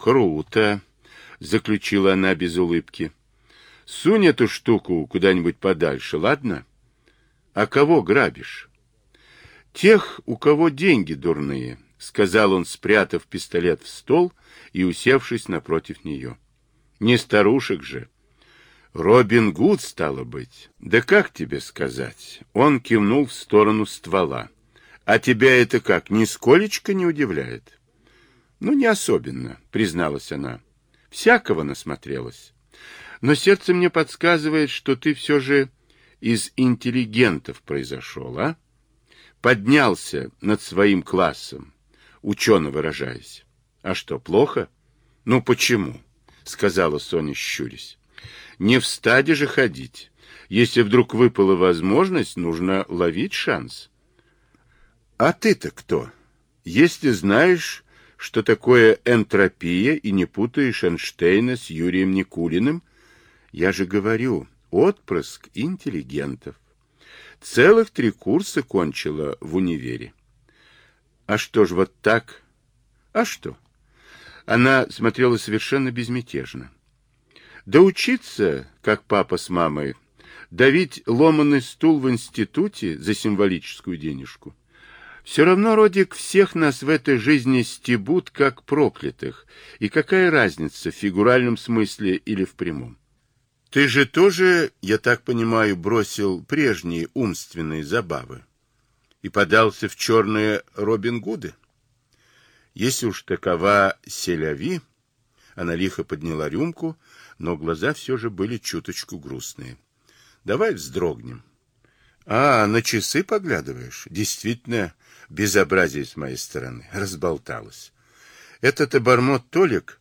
Круто, заключила она без улыбки. Сунь эту штуку куда-нибудь подальше, ладно? А кого грабишь? Тех, у кого деньги дурные, сказал он, спрятав пистолет в стол и усевшись напротив нее. Не старушек же. Робин Гуд, стало быть. Да как тебе сказать? Он кивнул в сторону ствола. А тебя это как, нисколечко не удивляет? Ну, не особенно, призналась она. Всякого насмотрелась. Но сердце мне подсказывает, что ты все же из интеллигентов произошел, а? Поднялся над своим классом, учено выражаясь. А что, плохо? Ну, почему? Сказала Соня, щурясь. Не в стаде же ходить. Если вдруг выпала возможность, нужно ловить шанс. А ты-то кто? Если знаешь, что такое энтропия, и не путаешь Эйнштейна с Юрием Никулиным, я же говорю, отпрыск интеллигентов. Целых три курса кончила в универе. А что ж вот так? А что? Она смотрела совершенно безмятежно. Да учиться, как папа с мамой, давить ломаный стул в институте за символическую денежку. Все равно, Родик, всех нас в этой жизни стебут, как проклятых. И какая разница, в фигуральном смысле или в прямом? Ты же тоже, я так понимаю, бросил прежние умственные забавы и подался в черные Робин Гуды? Если уж такова селяви, она лихо подняла рюмку, но глаза все же были чуточку грустные. Давай вздрогнем. А, на часы поглядываешь? Действительно, безобразие с моей стороны. Разболталась. Этот обормот Толик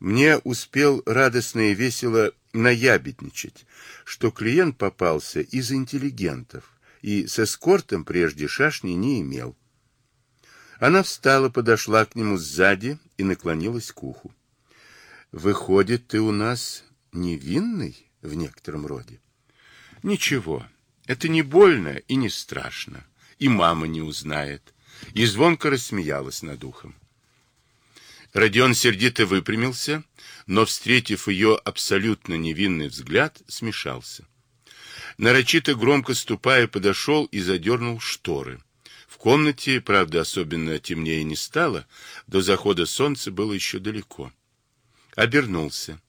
мне успел радостно и весело наябедничать, что клиент попался из интеллигентов и с эскортом прежде шашни не имел. Она встала, подошла к нему сзади и наклонилась к уху. «Выходит, ты у нас невинный в некотором роде?» «Ничего, это не больно и не страшно, и мама не узнает». И звонко рассмеялась над ухом. Родион сердито выпрямился, но, встретив ее абсолютно невинный взгляд, смешался. Нарочито громко ступая, подошел и задернул шторы. В комнате, правда, особенно темнее не стало, до захода солнца было еще далеко. Обернулся.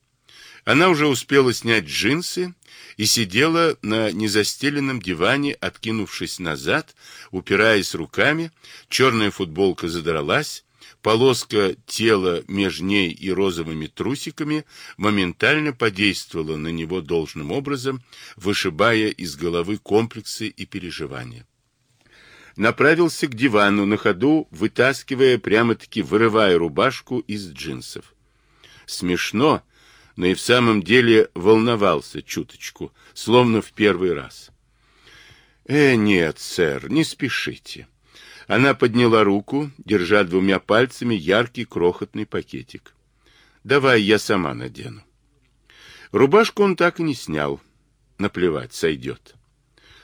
Она уже успела снять джинсы и сидела на незастеленном диване, откинувшись назад, упираясь руками, черная футболка задралась, полоска тела между ней и розовыми трусиками моментально подействовала на него должным образом, вышибая из головы комплексы и переживания. Направился к дивану, на ходу вытаскивая, прямо-таки вырывая рубашку из джинсов. Смешно, но и в самом деле волновался чуточку, словно в первый раз. «Э, нет, сэр, не спешите». Она подняла руку, держа двумя пальцами яркий крохотный пакетик. «Давай я сама надену». Рубашку он так и не снял. Наплевать, сойдет.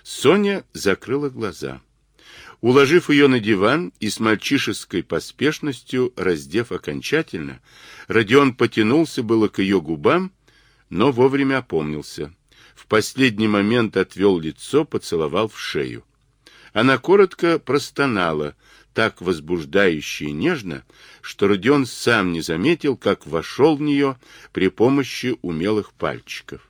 Соня закрыла глаза. Уложив ее на диван и с мальчишеской поспешностью раздев окончательно, Родион потянулся было к ее губам, но вовремя опомнился. В последний момент отвел лицо, поцеловал в шею. Она коротко простонала, так возбуждающе и нежно, что Родион сам не заметил, как вошел в нее при помощи умелых пальчиков.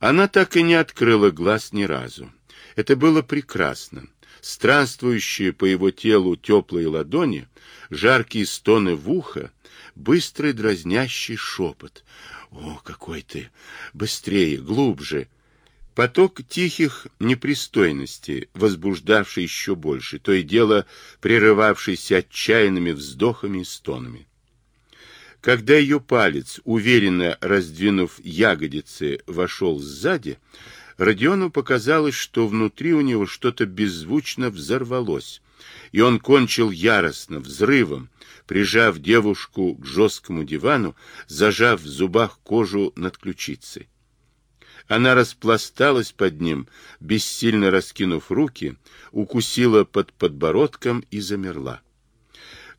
Она так и не открыла глаз ни разу. Это было прекрасно. Странствующие по его телу теплые ладони, жаркие стоны в ухо, быстрый дразнящий шепот. «О, какой ты! Быстрее, глубже!» Поток тихих непристойностей, возбуждавший еще больше, то и дело прерывавшийся отчаянными вздохами и стонами. Когда ее палец, уверенно раздвинув ягодицы, вошел сзади, Родиону показалось, что внутри у него что-то беззвучно взорвалось, и он кончил яростно, взрывом, прижав девушку к жесткому дивану, зажав в зубах кожу над ключицей. Она распласталась под ним, бессильно раскинув руки, укусила под подбородком и замерла.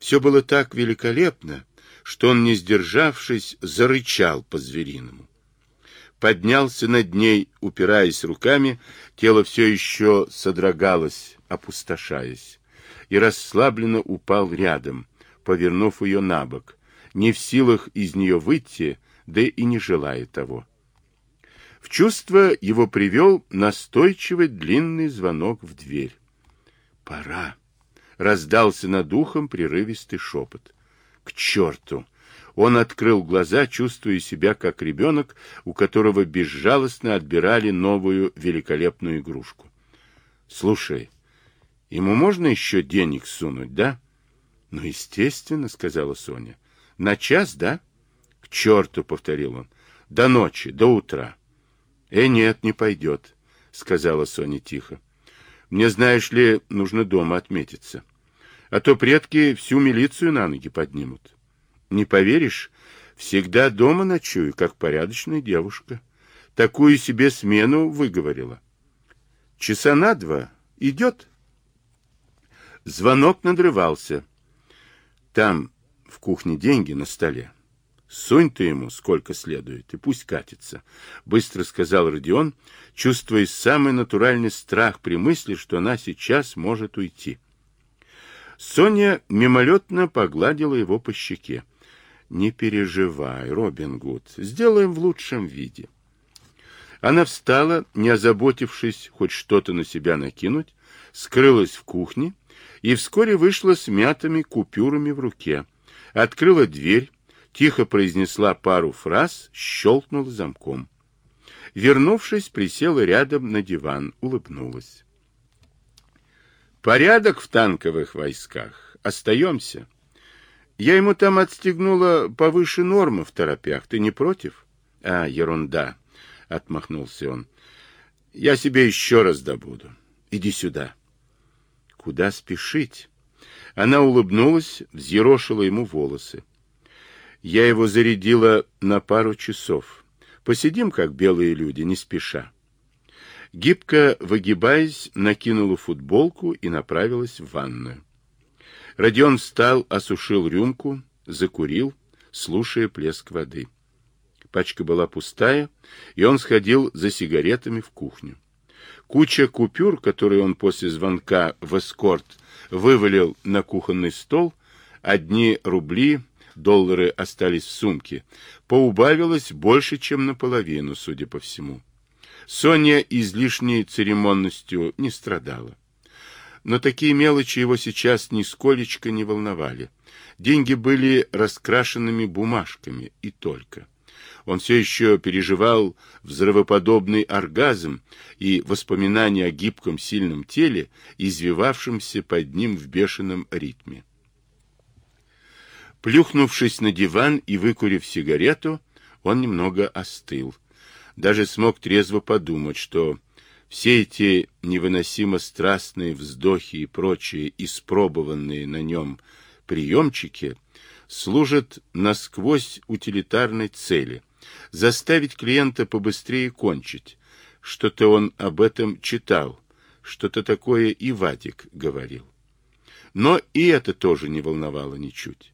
Все было так великолепно, что он, не сдержавшись, зарычал по-звериному. Поднялся над ней, упираясь руками, тело все еще содрогалось, опустошаясь, и расслабленно упал рядом, повернув ее на бок, не в силах из нее выйти, да и не желая того. В чувство его привел настойчивый длинный звонок в дверь. «Пора!» — раздался над ухом прерывистый шепот. «К черту!» Он открыл глаза, чувствуя себя как ребенок, у которого безжалостно отбирали новую великолепную игрушку. «Слушай, ему можно еще денег сунуть, да?» «Ну, естественно», — сказала Соня. «На час, да?» «К черту!» — повторил он. «До ночи, до утра». «Э, нет, не пойдет», — сказала Соня тихо. «Мне, знаешь ли, нужно дома отметиться. А то предки всю милицию на ноги поднимут». Не поверишь, всегда дома ночую, как порядочная девушка. Такую себе смену выговорила. Часа на два идет. Звонок надрывался. Там в кухне деньги на столе. Сунь ты ему сколько следует, и пусть катится, — быстро сказал Родион, чувствуя самый натуральный страх при мысли, что она сейчас может уйти. Соня мимолетно погладила его по щеке. Не переживай, Робин Гуд, сделаем в лучшем виде. Она встала, не озаботившись хоть что-то на себя накинуть, скрылась в кухне и вскоре вышла с мятыми купюрами в руке. Открыла дверь, тихо произнесла пару фраз, щелкнула замком. Вернувшись, присела рядом на диван, улыбнулась. Порядок в танковых войсках. Остаемся. Я ему там отстегнула повыше нормы в торопях. Ты не против? А, ерунда, отмахнулся он. Я себе еще раз добуду. Иди сюда. Куда спешить? Она улыбнулась, взъерошила ему волосы. Я его зарядила на пару часов. Посидим, как белые люди, не спеша. Гибко выгибаясь, накинула футболку и направилась в ванную. Родион встал, осушил рюмку, закурил, слушая плеск воды. Пачка была пустая, и он сходил за сигаретами в кухню. Куча купюр, которые он после звонка в эскорт вывалил на кухонный стол, одни рубли, доллары остались в сумке, поубавилось больше, чем наполовину, судя по всему. Соня излишней церемонностью не страдала. Но такие мелочи его сейчас нисколечко не волновали. Деньги были раскрашенными бумажками и только. Он все еще переживал взрывоподобный оргазм и воспоминания о гибком сильном теле, извивавшемся под ним в бешеном ритме. Плюхнувшись на диван и выкурив сигарету, он немного остыл. Даже смог трезво подумать, что все эти невыносимо страстные вздохи и прочие испробованные на нем приемчики служат насквозь утилитарной цели – заставить клиента побыстрее кончить. Что-то он об этом читал, что-то такое и Вадик говорил. Но и это тоже не волновало ничуть.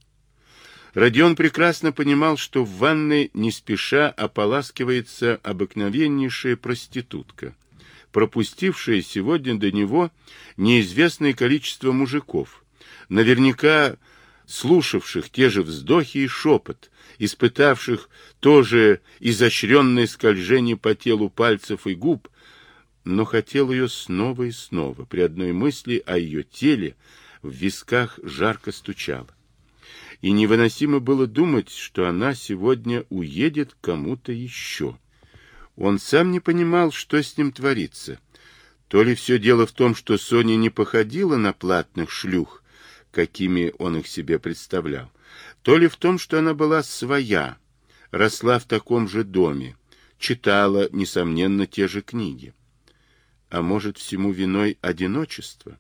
Родион прекрасно понимал, что в ванной не спеша ополаскивается обыкновеннейшая проститутка – пропустившее сегодня до него неизвестное количество мужиков, наверняка слушавших те же вздохи и шепот, испытавших тоже изощренное скольжение по телу пальцев и губ, но хотел ее снова и снова, при одной мысли о ее теле в висках жарко стучало. И невыносимо было думать, что она сегодня уедет кому-то еще. Он сам не понимал, что с ним творится. То ли все дело в том, что Соня не походила на платных шлюх, какими он их себе представлял, то ли в том, что она была своя, росла в таком же доме, читала, несомненно, те же книги. А может, всему виной одиночество?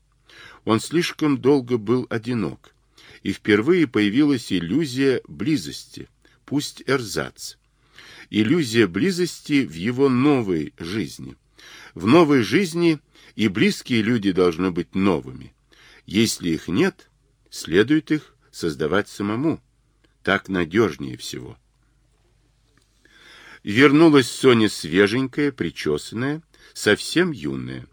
Он слишком долго был одинок, и впервые появилась иллюзия близости, пусть эрзац иллюзия близости в его новой жизни. В новой жизни и близкие люди должны быть новыми. Если их нет, следует их создавать самому. Так надежнее всего. Вернулась Соня свеженькая, причесанная, совсем юная.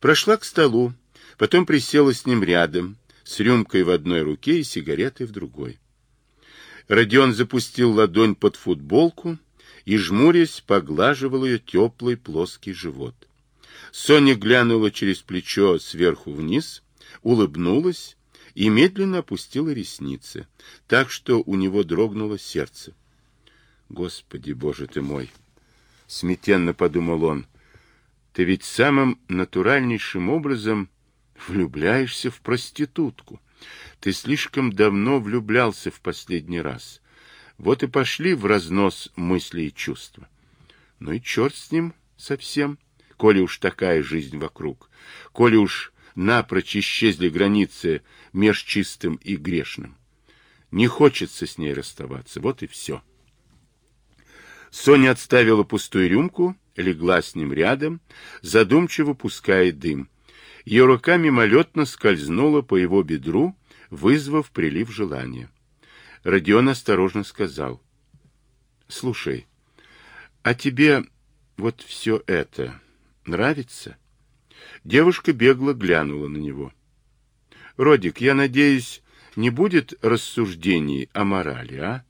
Прошла к столу, потом присела с ним рядом, с рюмкой в одной руке и сигаретой в другой. Родион запустил ладонь под футболку и, жмурясь, поглаживал ее теплый плоский живот. Соня глянула через плечо сверху вниз, улыбнулась и медленно опустила ресницы, так что у него дрогнуло сердце. «Господи, Боже ты мой!» — смятенно подумал он. «Ты ведь самым натуральнейшим образом влюбляешься в проститутку. Ты слишком давно влюблялся в последний раз. Вот и пошли в разнос мысли и чувства. Ну и черт с ним совсем, коли уж такая жизнь вокруг, коли уж напрочь исчезли границы меж чистым и грешным. Не хочется с ней расставаться, вот и все. Соня отставила пустую рюмку, легла с ним рядом, задумчиво пуская дым. Ее рука мимолетно скользнула по его бедру, вызвав прилив желания. Родион осторожно сказал. — Слушай, а тебе вот все это нравится? Девушка бегло глянула на него. — Родик, я надеюсь, не будет рассуждений о морали, а?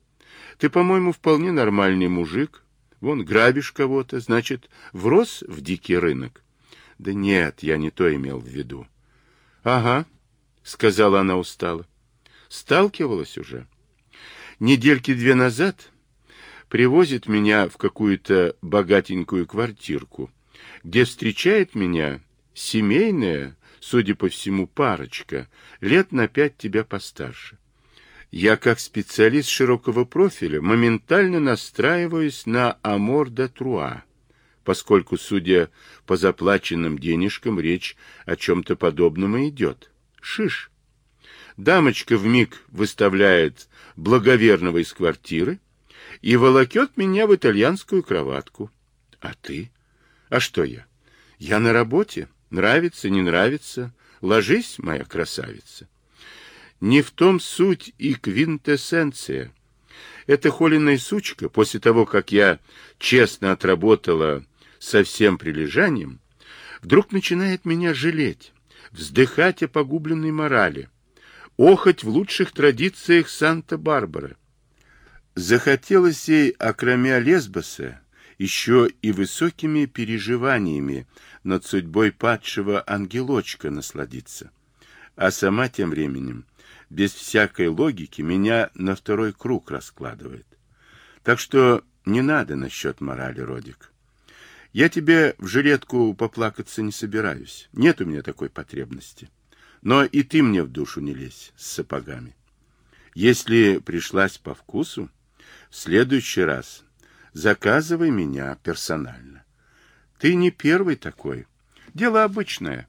Ты, по-моему, вполне нормальный мужик. Вон, грабишь кого-то, значит, врос в дикий рынок. Да нет, я не то имел в виду. Ага, сказала она устало. Сталкивалась уже. Недельки две назад привозит меня в какую-то богатенькую квартирку, где встречает меня семейная, судя по всему, парочка, лет на пять тебя постарше. Я, как специалист широкого профиля, моментально настраиваюсь на амор де труа, поскольку, судя по заплаченным денежкам, речь о чем-то подобном и идет. Шиш. Дамочка вмиг выставляет благоверного из квартиры и волокет меня в итальянскую кроватку. А ты? А что я? Я на работе. Нравится, не нравится. Ложись, моя красавица. Не в том суть и квинтэссенция. Эта холеная сучка, после того, как я честно отработала со всем прилежанием, вдруг начинает меня жалеть, вздыхать о погубленной морали, охоть в лучших традициях Санта-Барбара. Захотелось ей, окромя Лесбоса, еще и высокими переживаниями над судьбой падшего ангелочка насладиться. А сама тем временем без всякой логики меня на второй круг раскладывает. Так что не надо насчет морали, Родик. Я тебе в жилетку поплакаться не собираюсь. Нет у меня такой потребности. Но и ты мне в душу не лезь с сапогами. Если пришлась по вкусу, в следующий раз заказывай меня персонально. Ты не первый такой. Дело обычное.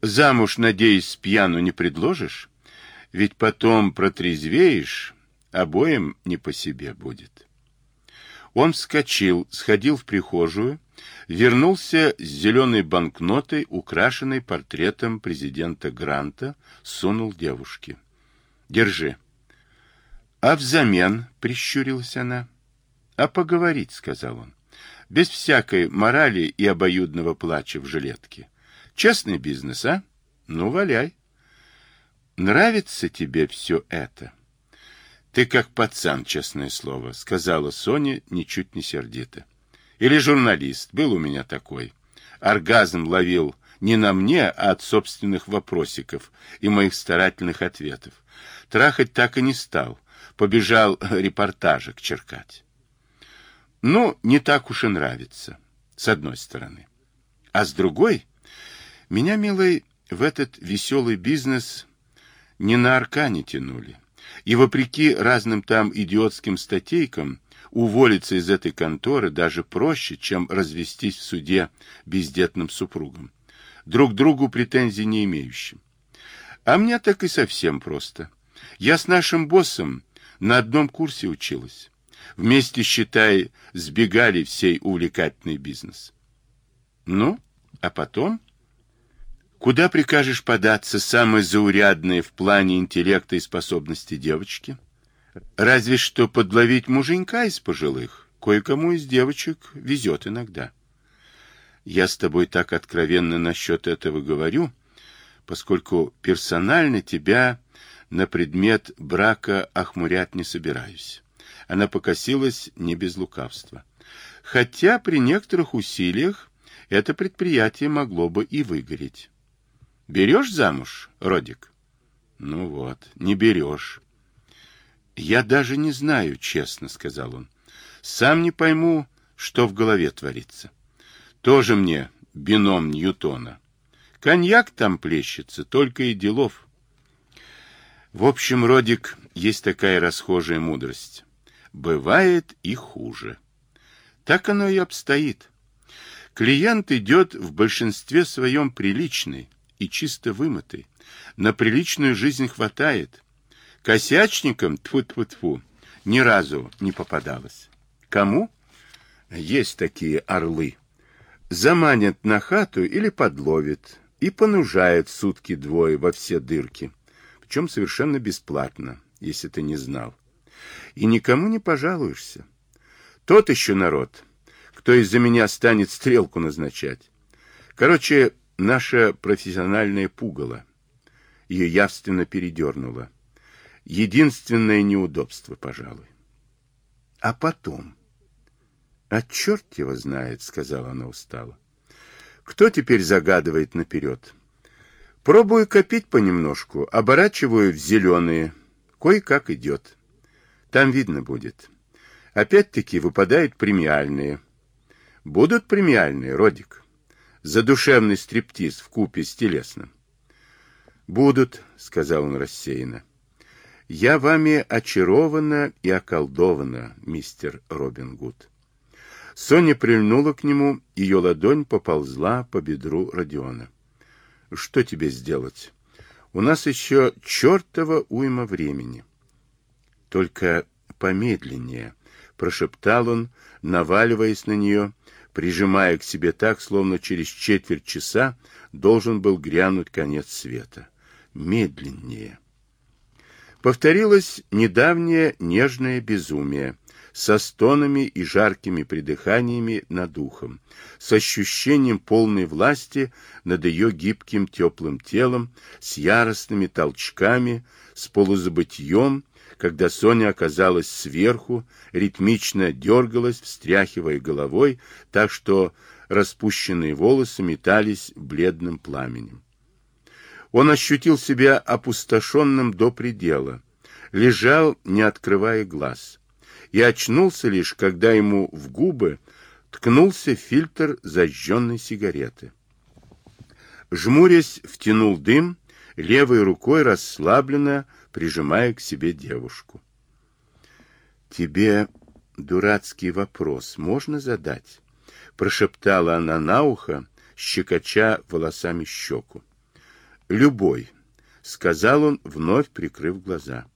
Замуж, надеюсь, пьяну не предложишь? Ведь потом протрезвеешь, обоим не по себе будет. Он вскочил, сходил в прихожую, вернулся с зеленой банкнотой, украшенной портретом президента Гранта, сунул девушке. «Держи». «А взамен?» — прищурилась она. «А поговорить», — сказал он, — «без всякой морали и обоюдного плача в жилетке. Честный бизнес, а? Ну, валяй». Нравится тебе все это? Ты как пацан, честное слово, сказала Соня, ничуть не сердито. Или журналист, был у меня такой. Оргазм ловил не на мне, а от собственных вопросиков и моих старательных ответов. Трахать так и не стал, побежал репортажик черкать. Ну, не так уж и нравится, с одной стороны. А с другой, меня, милый, в этот веселый бизнес не на аркане тянули. И вопреки разным там идиотским статейкам, уволиться из этой конторы даже проще, чем развестись в суде бездетным супругом, друг другу претензий не имеющим. А мне так и совсем просто. Я с нашим боссом на одном курсе училась. Вместе, считай, сбегали всей увлекательный бизнес. Ну, а потом Куда прикажешь податься самой заурядной в плане интеллекта и способности девочки? Разве что подловить муженька из пожилых. Кое-кому из девочек везет иногда. Я с тобой так откровенно насчет этого говорю, поскольку персонально тебя на предмет брака охмурять не собираюсь. Она покосилась не без лукавства. Хотя при некоторых усилиях это предприятие могло бы и выгореть. Берешь замуж, Родик? Ну вот, не берешь. Я даже не знаю, честно, сказал он. Сам не пойму, что в голове творится. Тоже мне бином Ньютона. Коньяк там плещется, только и делов. В общем, Родик, есть такая расхожая мудрость. Бывает и хуже. Так оно и обстоит. Клиент идет в большинстве своем приличный и чисто вымытый. На приличную жизнь хватает. Косячникам, тьфу тьфу тьфу ни разу не попадалось. Кому? Есть такие орлы. Заманят на хату или подловят и понужают сутки двое во все дырки. Причем совершенно бесплатно, если ты не знал. И никому не пожалуешься. Тот еще народ, кто из-за меня станет стрелку назначать. Короче, наша профессиональная пугало. Ее явственно передернуло. Единственное неудобство, пожалуй. А потом... А черт его знает, сказала она устало. Кто теперь загадывает наперед? Пробую копить понемножку, оборачиваю в зеленые. Кое-как идет. Там видно будет. Опять-таки выпадают премиальные. Будут премиальные, Родик? Задушевный стриптиз в купе с телесным. Будут, сказал он рассеянно. Я вами очарована и околдована, мистер Робин Гуд. Соня прильнула к нему, ее ладонь поползла по бедру Родиона. Что тебе сделать? У нас еще чертова уйма времени. Только помедленнее, прошептал он, наваливаясь на нее, прижимая к себе так, словно через четверть часа должен был грянуть конец света. Медленнее. Повторилось недавнее нежное безумие со стонами и жаркими придыханиями над ухом, с ощущением полной власти над ее гибким теплым телом, с яростными толчками, с полузабытьем, когда Соня оказалась сверху, ритмично дергалась, встряхивая головой, так что распущенные волосы метались бледным пламенем. Он ощутил себя опустошенным до предела, лежал, не открывая глаз, и очнулся лишь, когда ему в губы ткнулся фильтр зажженной сигареты. Жмурясь, втянул дым, левой рукой расслабленно прижимая к себе девушку. «Тебе дурацкий вопрос можно задать?» — прошептала она на ухо, щекоча волосами щеку. «Любой», — сказал он, вновь прикрыв глаза.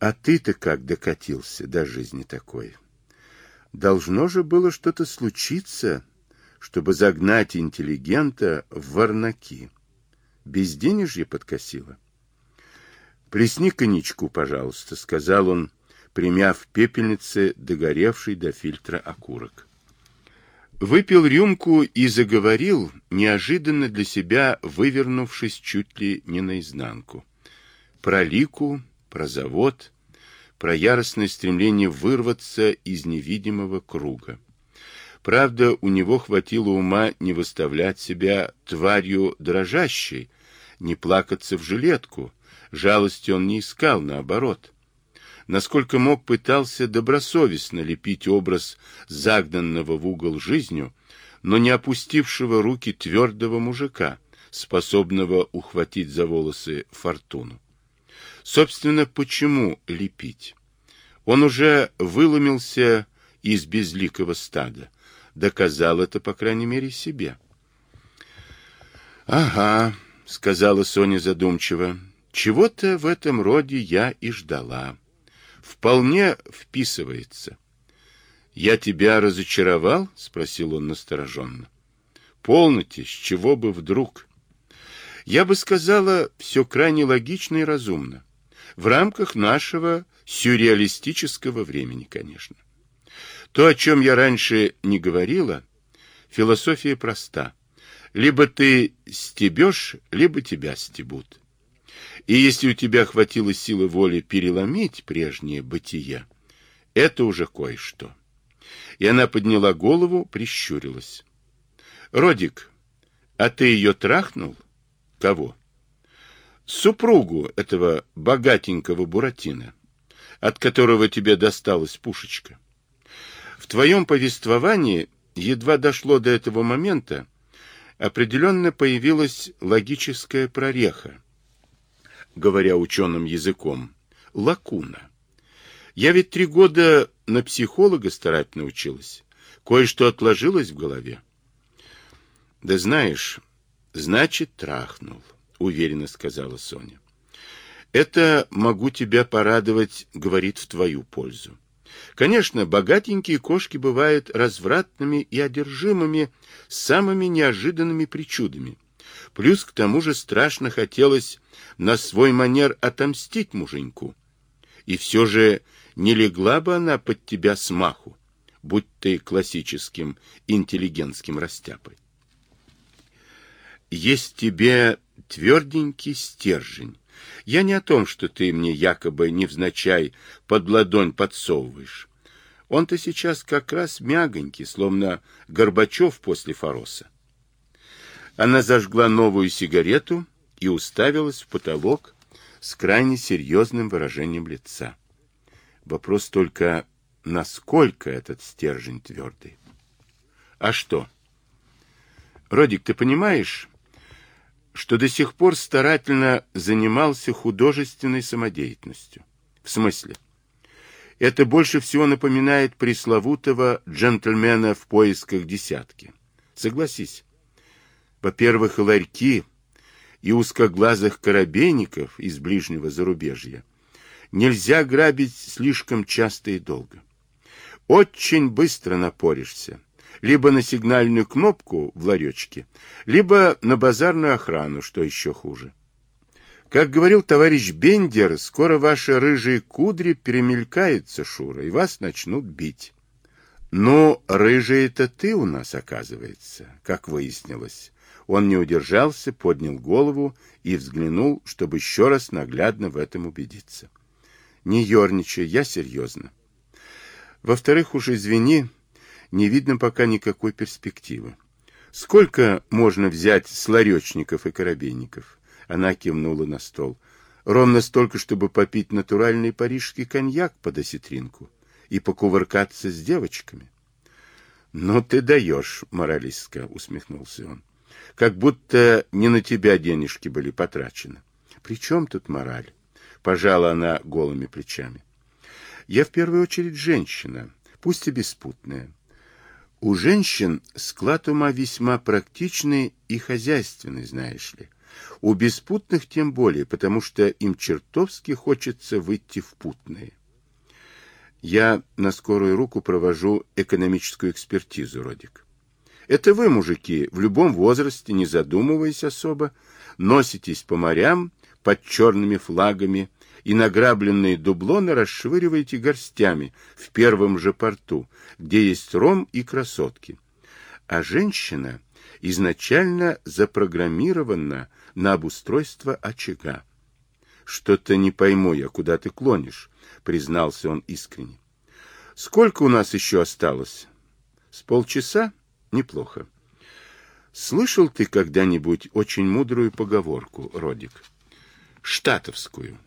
«А ты-то как докатился до жизни такой? Должно же было что-то случиться, чтобы загнать интеллигента в варнаки. Безденежье подкосило». «Плесни коньячку, пожалуйста», — сказал он, примяв в пепельнице догоревший до фильтра окурок. Выпил рюмку и заговорил, неожиданно для себя вывернувшись чуть ли не наизнанку. Про Лику, про завод, про яростное стремление вырваться из невидимого круга. Правда, у него хватило ума не выставлять себя тварью дрожащей, не плакаться в жилетку. Жалости он не искал, наоборот насколько мог пытался добросовестно лепить образ загнанного в угол жизнью, но не опустившего руки твердого мужика, способного ухватить за волосы фортуну. Собственно, почему лепить? Он уже выломился из безликого стада, доказал это, по крайней мере, себе. «Ага», — сказала Соня задумчиво, — «чего-то в этом роде я и ждала» вполне вписывается. «Я тебя разочаровал?» — спросил он настороженно. «Полноте, с чего бы вдруг?» «Я бы сказала, все крайне логично и разумно. В рамках нашего сюрреалистического времени, конечно. То, о чем я раньше не говорила, философия проста. Либо ты стебешь, либо тебя стебут. И если у тебя хватило силы воли переломить прежнее бытие, это уже кое-что. И она подняла голову, прищурилась. Родик, а ты ее трахнул? Кого? Супругу этого богатенького Буратино, от которого тебе досталась пушечка. В твоем повествовании едва дошло до этого момента, определенно появилась логическая прореха, говоря ученым языком, лакуна. Я ведь три года на психолога старательно училась. Кое-что отложилось в голове. Да знаешь, значит, трахнул, уверенно сказала Соня. Это могу тебя порадовать, говорит в твою пользу. Конечно, богатенькие кошки бывают развратными и одержимыми самыми неожиданными причудами. Плюс к тому же страшно хотелось на свой манер отомстить муженьку. И все же не легла бы она под тебя смаху, будь ты классическим интеллигентским растяпой. Есть тебе тверденький стержень. Я не о том, что ты мне якобы невзначай под ладонь подсовываешь. Он-то сейчас как раз мягонький, словно Горбачев после Фороса. Она зажгла новую сигарету и уставилась в потолок с крайне серьезным выражением лица. Вопрос только, насколько этот стержень твердый. А что? Родик, ты понимаешь, что до сих пор старательно занимался художественной самодеятельностью? В смысле? Это больше всего напоминает пресловутого джентльмена в поисках десятки. Согласись. Во-первых, ларьки и узкоглазых корабейников из ближнего зарубежья нельзя грабить слишком часто и долго. Очень быстро напоришься, либо на сигнальную кнопку в ларечке, либо на базарную охрану, что еще хуже. Как говорил товарищ Бендер, скоро ваши рыжие кудри перемелькаются, Шура, и вас начнут бить. Но рыжий это ты у нас, оказывается, как выяснилось. Он не удержался, поднял голову и взглянул, чтобы еще раз наглядно в этом убедиться. Не ерничай, я серьезно. Во-вторых, уж извини, не видно пока никакой перспективы. Сколько можно взять с ларечников и коробейников? Она кивнула на стол. Ровно столько, чтобы попить натуральный парижский коньяк под осетринку и покувыркаться с девочками. — Ну ты даешь, моралистка, — усмехнулся он как будто не на тебя денежки были потрачены. При чем тут мораль? Пожала она голыми плечами. Я в первую очередь женщина, пусть и беспутная. У женщин склад ума весьма практичный и хозяйственный, знаешь ли. У беспутных тем более, потому что им чертовски хочется выйти в путные. Я на скорую руку провожу экономическую экспертизу, Родик. Это вы, мужики, в любом возрасте, не задумываясь особо, носитесь по морям под черными флагами и награбленные дублоны расшвыриваете горстями в первом же порту, где есть ром и красотки. А женщина изначально запрограммирована на обустройство очага. «Что-то не пойму я, куда ты клонишь», — признался он искренне. «Сколько у нас еще осталось?» «С полчаса?» Неплохо. Слышал ты когда-нибудь очень мудрую поговорку, Родик? Штатовскую.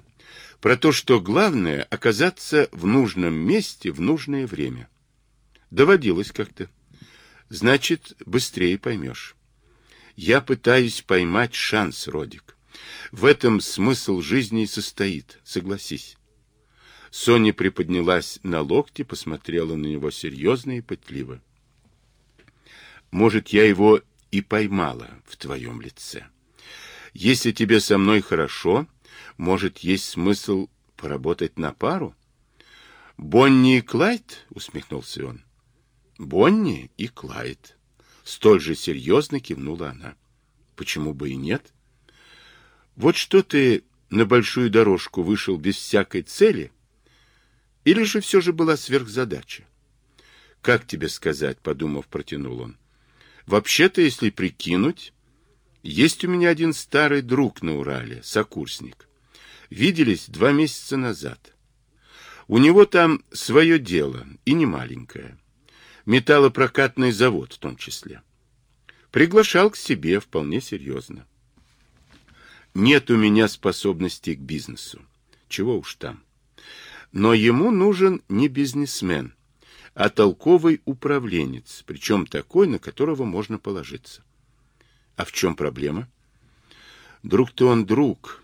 Про то, что главное — оказаться в нужном месте в нужное время. Доводилось как-то. Значит, быстрее поймешь. Я пытаюсь поймать шанс, Родик. В этом смысл жизни и состоит, согласись. Соня приподнялась на локте, посмотрела на него серьезно и пытливо. Может, я его и поймала в твоем лице. Если тебе со мной хорошо, может, есть смысл поработать на пару? Бонни и Клайд? усмехнулся он. Бонни и Клайд. Столь же серьезно кивнула она. Почему бы и нет? Вот что ты на большую дорожку вышел без всякой цели, или же все же была сверхзадача? Как тебе сказать, подумав, протянул он. Вообще-то, если прикинуть, есть у меня один старый друг на Урале, сокурсник. Виделись два месяца назад. У него там свое дело, и не маленькое. Металлопрокатный завод в том числе. Приглашал к себе вполне серьезно. Нет у меня способностей к бизнесу. Чего уж там. Но ему нужен не бизнесмен, а толковый управленец, причем такой, на которого можно положиться. А в чем проблема? Друг-то он друг,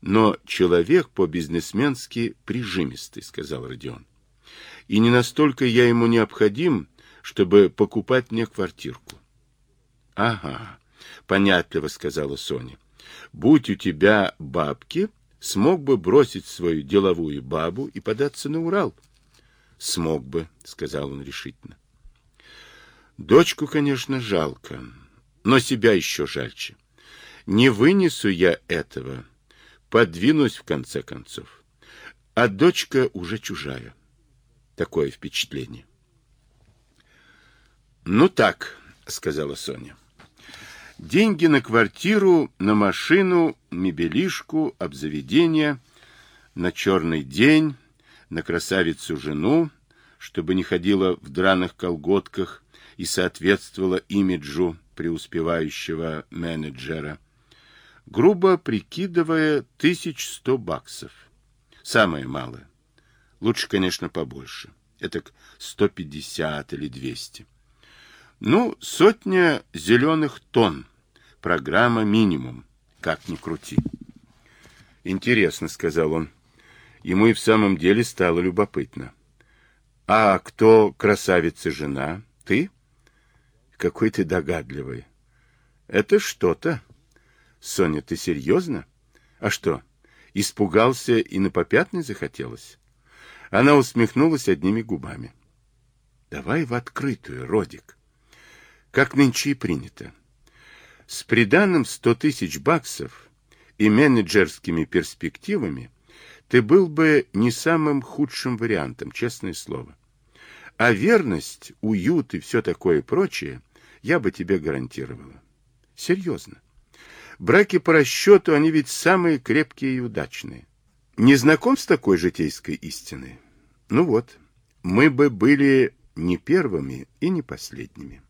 но человек по-бизнесменски прижимистый, сказал Родион. И не настолько я ему необходим, чтобы покупать мне квартирку. Ага, понятливо сказала Соня. Будь у тебя бабки, смог бы бросить свою деловую бабу и податься на Урал. Смог бы, сказал он решительно. Дочку, конечно, жалко, но себя еще жальче. Не вынесу я этого, подвинусь в конце концов. А дочка уже чужая. Такое впечатление. Ну так, сказала Соня. Деньги на квартиру, на машину, мебелишку, обзаведение, на черный день, на красавицу жену, чтобы не ходила в драных колготках и соответствовала имиджу преуспевающего менеджера грубо прикидывая, тысяч сто баксов. Самое малое. Лучше, конечно, побольше. Это сто пятьдесят или двести. Ну, сотня зеленых тонн. Программа минимум. Как ни крути. Интересно, сказал он. Ему и в самом деле стало любопытно. А кто красавица жена? Ты? Какой ты догадливый. Это что-то. Соня, ты серьезно? А что, испугался и на попятный захотелось? Она усмехнулась одними губами. Давай в открытую, Родик. Как нынче и принято. С приданным сто тысяч баксов и менеджерскими перспективами ты был бы не самым худшим вариантом, честное слово. А верность, уют и все такое прочее я бы тебе гарантировала. Серьезно. Браки по расчету, они ведь самые крепкие и удачные. Не знаком с такой житейской истиной? Ну вот, мы бы были не первыми и не последними.